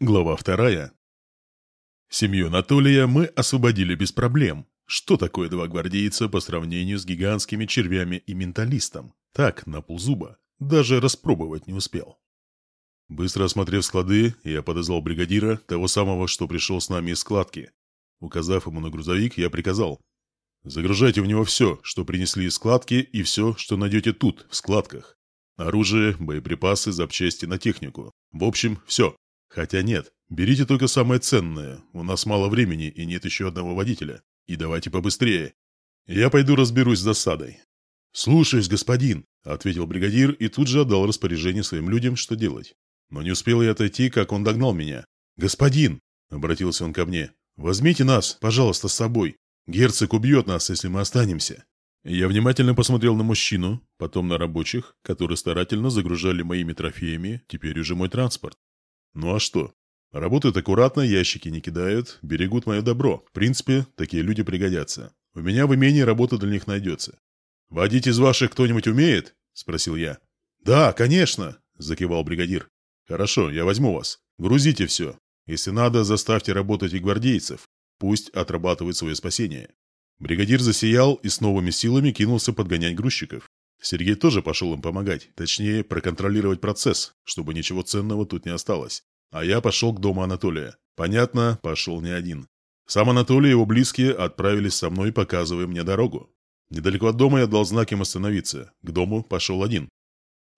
Глава вторая. Семью Анатолия мы освободили без проблем. Что такое два гвардейца по сравнению с гигантскими червями и менталистом? Так, на ползуба. Даже распробовать не успел. Быстро осмотрев склады, я подозвал бригадира, того самого, что пришел с нами из складки. Указав ему на грузовик, я приказал. «Загружайте в него все, что принесли из складки, и все, что найдете тут, в складках. Оружие, боеприпасы, запчасти на технику. В общем, все. Хотя нет, берите только самое ценное. У нас мало времени и нет еще одного водителя. И давайте побыстрее. Я пойду разберусь с засадой. «Слушаюсь, господин», — ответил бригадир и тут же отдал распоряжение своим людям, что делать. Но не успел я отойти, как он догнал меня. «Господин», — обратился он ко мне, — «возьмите нас, пожалуйста, с собой. Герцог убьет нас, если мы останемся». Я внимательно посмотрел на мужчину, потом на рабочих, которые старательно загружали моими трофеями, теперь уже мой транспорт. Ну а что? Работают аккуратно, ящики не кидают, берегут мое добро. В принципе, такие люди пригодятся. У меня в имении работа для них найдется. «Водить из ваших кто-нибудь умеет?» – спросил я. «Да, конечно», – закивал бригадир. «Хорошо, я возьму вас. Грузите все. Если надо, заставьте работать и гвардейцев. Пусть отрабатывают свое спасение». Бригадир засиял и с новыми силами кинулся подгонять грузчиков. Сергей тоже пошел им помогать, точнее, проконтролировать процесс, чтобы ничего ценного тут не осталось. А я пошел к дому Анатолия. Понятно, пошел не один. Сам Анатолий и его близкие отправились со мной, показывая мне дорогу. Недалеко от дома я дал знак им остановиться. К дому пошел один.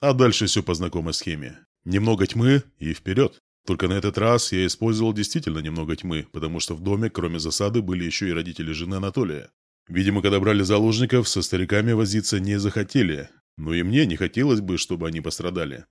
А дальше все по знакомой схеме. Немного тьмы и вперед. Только на этот раз я использовал действительно немного тьмы, потому что в доме, кроме засады, были еще и родители жены Анатолия. Видимо, когда брали заложников, со стариками возиться не захотели, но и мне не хотелось бы, чтобы они пострадали.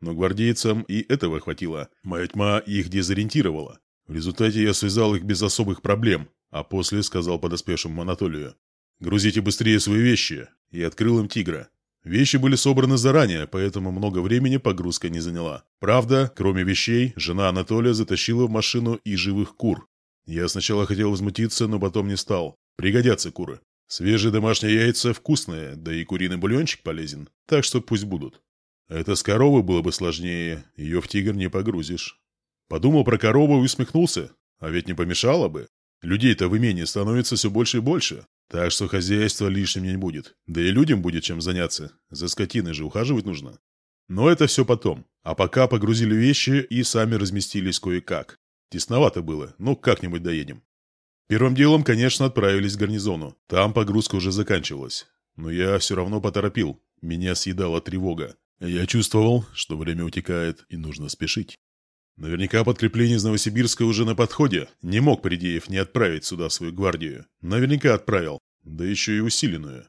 Но гвардейцам и этого хватило. Моя тьма их дезориентировала. В результате я связал их без особых проблем, а после сказал подоспевшему Анатолию. «Грузите быстрее свои вещи!» и открыл им тигра. Вещи были собраны заранее, поэтому много времени погрузка не заняла. Правда, кроме вещей, жена Анатолия затащила в машину и живых кур. Я сначала хотел возмутиться, но потом не стал. Пригодятся куры. Свежие домашние яйца вкусные, да и куриный бульончик полезен, так что пусть будут. Это с коровы было бы сложнее, ее в тигр не погрузишь. Подумал про корову и усмехнулся, а ведь не помешало бы. Людей-то в имении становится все больше и больше, так что хозяйство лишним не будет, да и людям будет чем заняться, за скотиной же ухаживать нужно. Но это все потом, а пока погрузили вещи и сами разместились кое-как. Тесновато было, но как-нибудь доедем. Первым делом, конечно, отправились к гарнизону. Там погрузка уже заканчивалась. Но я все равно поторопил. Меня съедала тревога. Я чувствовал, что время утекает и нужно спешить. Наверняка подкрепление из Новосибирска уже на подходе. Не мог Придеев не отправить сюда свою гвардию. Наверняка отправил. Да еще и усиленную.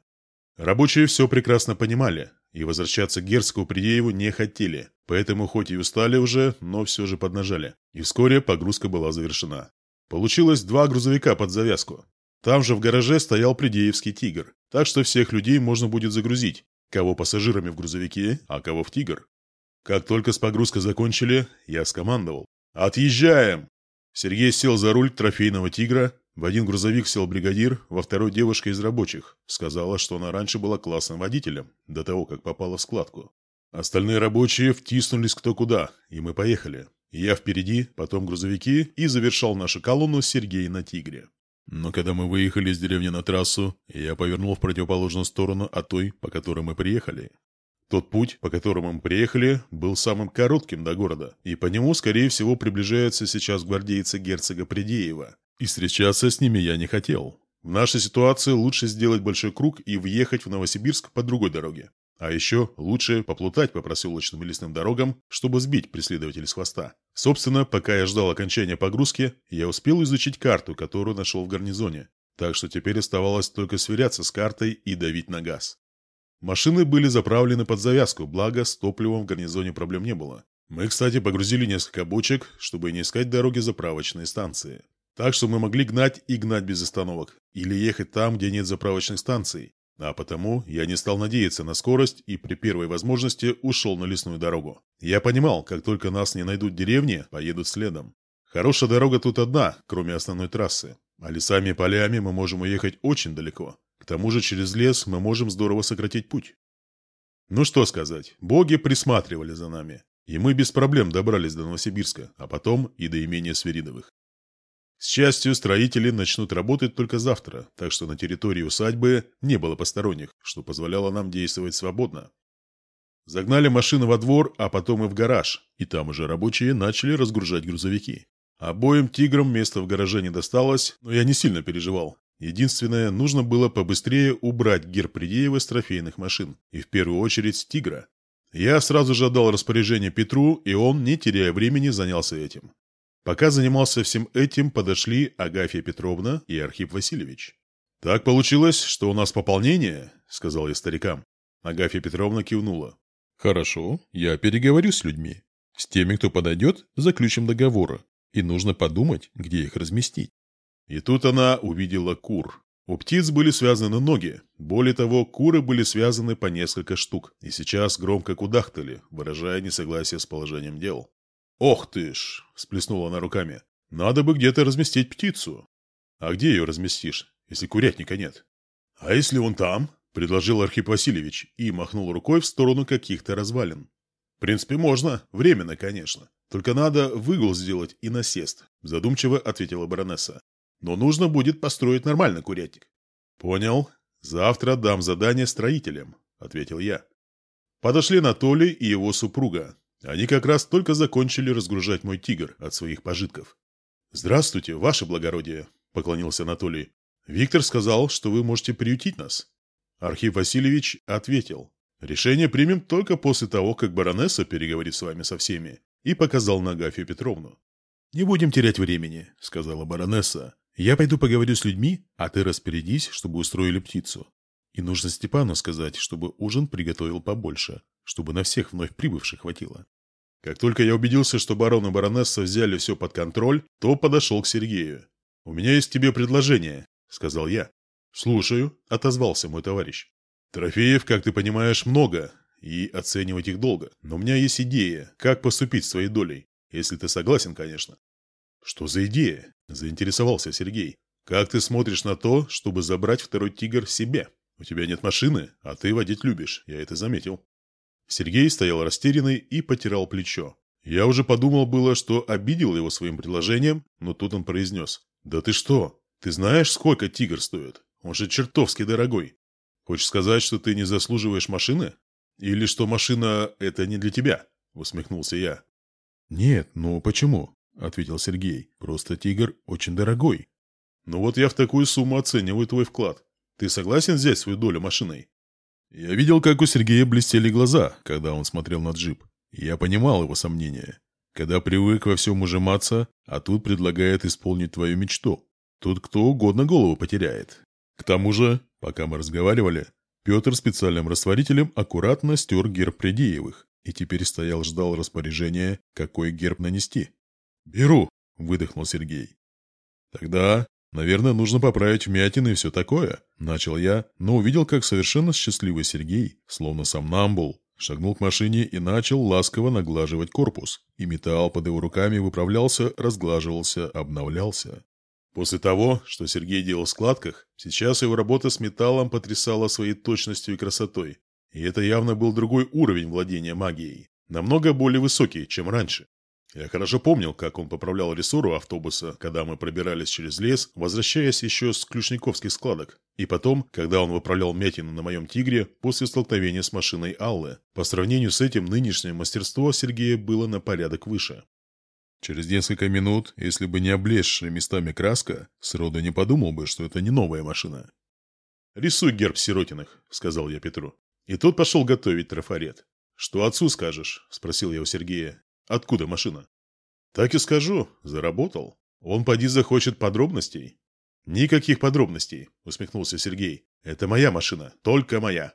Рабочие все прекрасно понимали. И возвращаться к Герскову Придееву не хотели. Поэтому хоть и устали уже, но все же поднажали. И вскоре погрузка была завершена. Получилось два грузовика под завязку. Там же в гараже стоял Придеевский «Тигр», так что всех людей можно будет загрузить, кого пассажирами в грузовике, а кого в «Тигр». Как только с погрузкой закончили, я скомандовал. «Отъезжаем!» Сергей сел за руль трофейного «Тигра», в один грузовик сел бригадир, во второй девушка из рабочих. Сказала, что она раньше была классным водителем, до того, как попала в складку. Остальные рабочие втиснулись кто куда, и мы поехали. Я впереди, потом грузовики, и завершал нашу колонну Сергей на «Тигре». Но когда мы выехали из деревни на трассу, я повернул в противоположную сторону от той, по которой мы приехали. Тот путь, по которому мы приехали, был самым коротким до города, и по нему, скорее всего, приближаются сейчас гвардейцы герцога Придеева. И встречаться с ними я не хотел. В нашей ситуации лучше сделать большой круг и въехать в Новосибирск по другой дороге. А еще лучше поплутать по проселочным и лесным дорогам, чтобы сбить преследователей с хвоста. Собственно, пока я ждал окончания погрузки, я успел изучить карту, которую нашел в гарнизоне. Так что теперь оставалось только сверяться с картой и давить на газ. Машины были заправлены под завязку, благо с топливом в гарнизоне проблем не было. Мы, кстати, погрузили несколько бочек, чтобы не искать дороги заправочной станции. Так что мы могли гнать и гнать без остановок, или ехать там, где нет заправочных станций. А потому я не стал надеяться на скорость и при первой возможности ушел на лесную дорогу. Я понимал, как только нас не найдут деревни, поедут следом. Хорошая дорога тут одна, кроме основной трассы. А лесами и полями мы можем уехать очень далеко. К тому же через лес мы можем здорово сократить путь. Ну что сказать, боги присматривали за нами. И мы без проблем добрались до Новосибирска, а потом и до имения Сверидовых. С счастью, строители начнут работать только завтра, так что на территории усадьбы не было посторонних, что позволяло нам действовать свободно. Загнали машины во двор, а потом и в гараж, и там уже рабочие начали разгружать грузовики. Обоим «Тиграм» место в гараже не досталось, но я не сильно переживал. Единственное, нужно было побыстрее убрать герб Придеева с трофейных машин, и в первую очередь «Тигра». Я сразу же отдал распоряжение Петру, и он, не теряя времени, занялся этим. Пока занимался всем этим, подошли Агафья Петровна и Архип Васильевич. «Так получилось, что у нас пополнение», — сказал я старикам. Агафья Петровна кивнула. «Хорошо, я переговорю с людьми. С теми, кто подойдет, заключим договоры. И нужно подумать, где их разместить». И тут она увидела кур. У птиц были связаны ноги. Более того, куры были связаны по несколько штук. И сейчас громко кудахтали, выражая несогласие с положением дел. «Ох ты ж!» – сплеснула она руками. «Надо бы где-то разместить птицу». «А где ее разместишь, если курятника нет?» «А если он там?» – предложил Архип Васильевич и махнул рукой в сторону каких-то развалин. «В принципе, можно. Временно, конечно. Только надо выгул сделать и насест», – задумчиво ответила баронесса. «Но нужно будет построить нормальный курятник». «Понял. Завтра дам задание строителям», – ответил я. Подошли Анатолий и его супруга. Они как раз только закончили разгружать мой тигр от своих пожитков. «Здравствуйте, ваше благородие», – поклонился Анатолий. «Виктор сказал, что вы можете приютить нас». Архив Васильевич ответил. «Решение примем только после того, как баронесса переговорит с вами со всеми», и показал на Агафью Петровну. «Не будем терять времени», – сказала баронесса. «Я пойду поговорю с людьми, а ты распорядись, чтобы устроили птицу. И нужно Степану сказать, чтобы ужин приготовил побольше, чтобы на всех вновь прибывших хватило. Как только я убедился, что барон и баронесса взяли все под контроль, то подошел к Сергею. «У меня есть тебе предложение», — сказал я. «Слушаю», — отозвался мой товарищ. «Трофеев, как ты понимаешь, много, и оценивать их долго. Но у меня есть идея, как поступить с твоей долей, если ты согласен, конечно». «Что за идея?» – заинтересовался Сергей. «Как ты смотришь на то, чтобы забрать второй тигр себе? У тебя нет машины, а ты водить любишь, я это заметил». Сергей стоял растерянный и потирал плечо. Я уже подумал было, что обидел его своим предложением, но тут он произнес. «Да ты что? Ты знаешь, сколько тигр стоит? Он же чертовски дорогой. Хочешь сказать, что ты не заслуживаешь машины? Или что машина – это не для тебя?» – усмехнулся я. «Нет, ну почему?» – ответил Сергей. «Просто тигр очень дорогой». «Ну вот я в такую сумму оцениваю твой вклад. Ты согласен взять свою долю машиной?» Я видел, как у Сергея блестели глаза, когда он смотрел на джип. Я понимал его сомнения. Когда привык во всем ужиматься, а тут предлагает исполнить твою мечту. Тут кто угодно голову потеряет. К тому же, пока мы разговаривали, Петр специальным растворителем аккуратно стер герб Придеевых и теперь стоял ждал распоряжения, какой герб нанести. «Беру», — выдохнул Сергей. «Тогда Наверное, нужно поправить вмятины и все такое. Начал я, но увидел, как совершенно счастливый Сергей, словно сам Намбул, шагнул к машине и начал ласково наглаживать корпус. И металл под его руками выправлялся, разглаживался, обновлялся. После того, что Сергей делал в складках, сейчас его работа с металлом потрясала своей точностью и красотой. И это явно был другой уровень владения магией, намного более высокий, чем раньше. Я хорошо помнил, как он поправлял рессору автобуса, когда мы пробирались через лес, возвращаясь еще с ключниковских складок. И потом, когда он выправлял мятину на моем «Тигре» после столкновения с машиной Аллы. По сравнению с этим, нынешнее мастерство Сергея было на порядок выше. Через несколько минут, если бы не облезшая местами краска, сроду не подумал бы, что это не новая машина. «Рисуй герб Сиротиных», — сказал я Петру. И тот пошел готовить трафарет. «Что отцу скажешь?» — спросил я у Сергея. Откуда машина? Так и скажу, заработал. Он поди захочет подробностей. Никаких подробностей, усмехнулся Сергей. Это моя машина, только моя.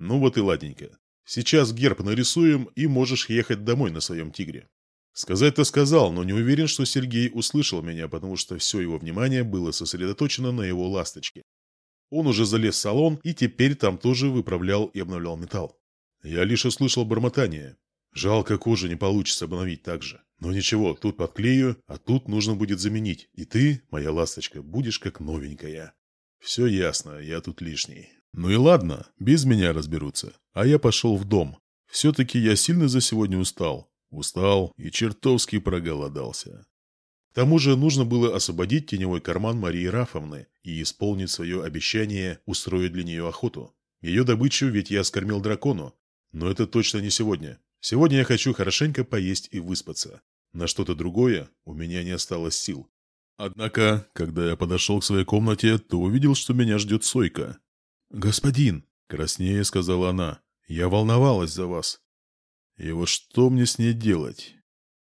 Ну вот и ладненько. Сейчас герб нарисуем, и можешь ехать домой на своем тигре. Сказать-то сказал, но не уверен, что Сергей услышал меня, потому что все его внимание было сосредоточено на его ласточке. Он уже залез в салон и теперь там тоже выправлял и обновлял металл. Я лишь услышал бормотание. Жалко, кожу не получится обновить так же. Но ничего, тут подклею, а тут нужно будет заменить. И ты, моя ласточка, будешь как новенькая. Все ясно, я тут лишний. Ну и ладно, без меня разберутся. А я пошел в дом. Все-таки я сильно за сегодня устал. Устал и чертовски проголодался. К тому же нужно было освободить теневой карман Марии Рафовны и исполнить свое обещание устроить для нее охоту. Ее добычу ведь я скормил дракону. Но это точно не сегодня. Сегодня я хочу хорошенько поесть и выспаться. На что-то другое у меня не осталось сил. Однако, когда я подошел к своей комнате, то увидел, что меня ждет Сойка. «Господин», — краснее сказала она, — «я волновалась за вас». И вот что мне с ней делать?